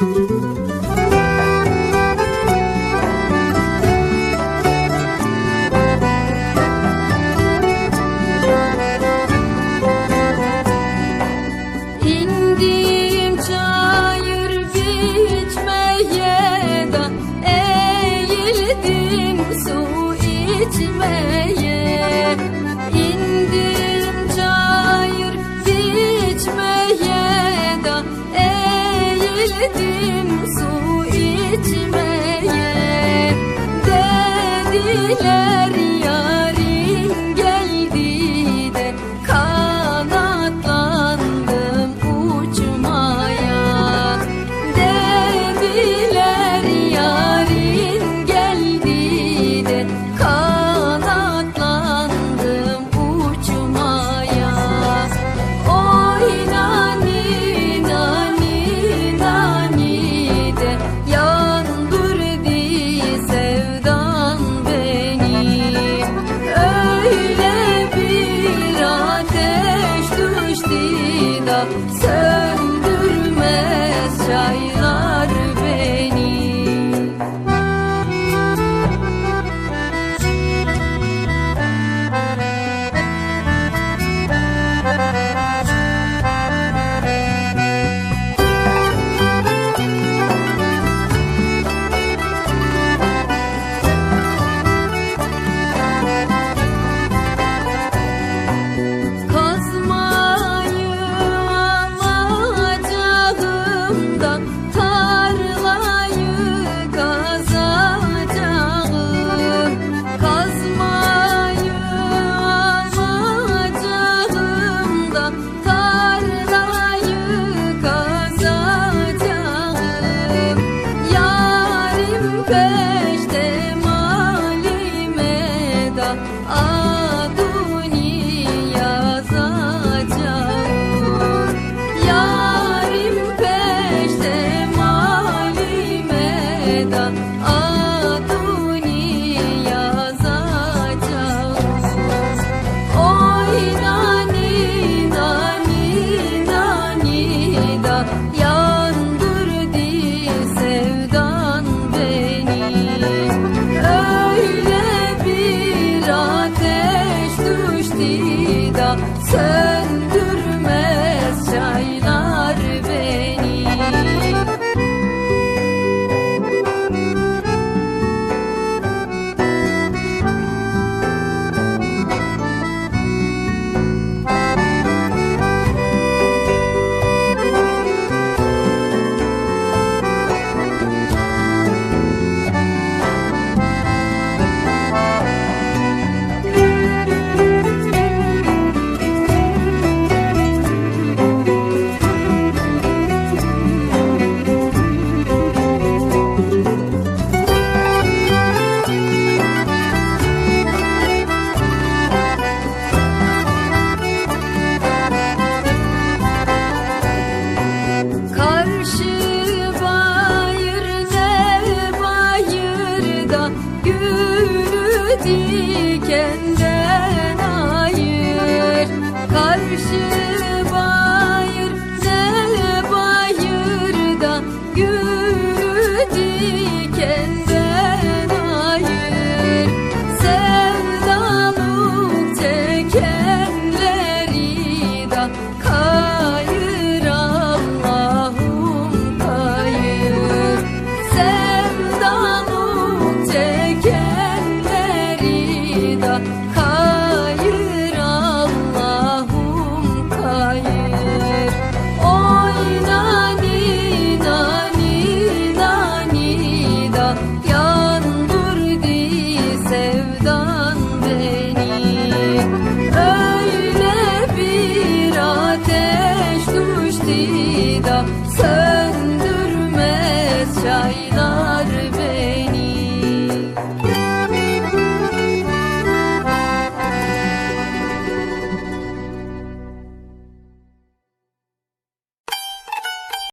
Música Dedim su içmeye. Dediler Sen dikenden ayır karşı sevda söndürmez çayda.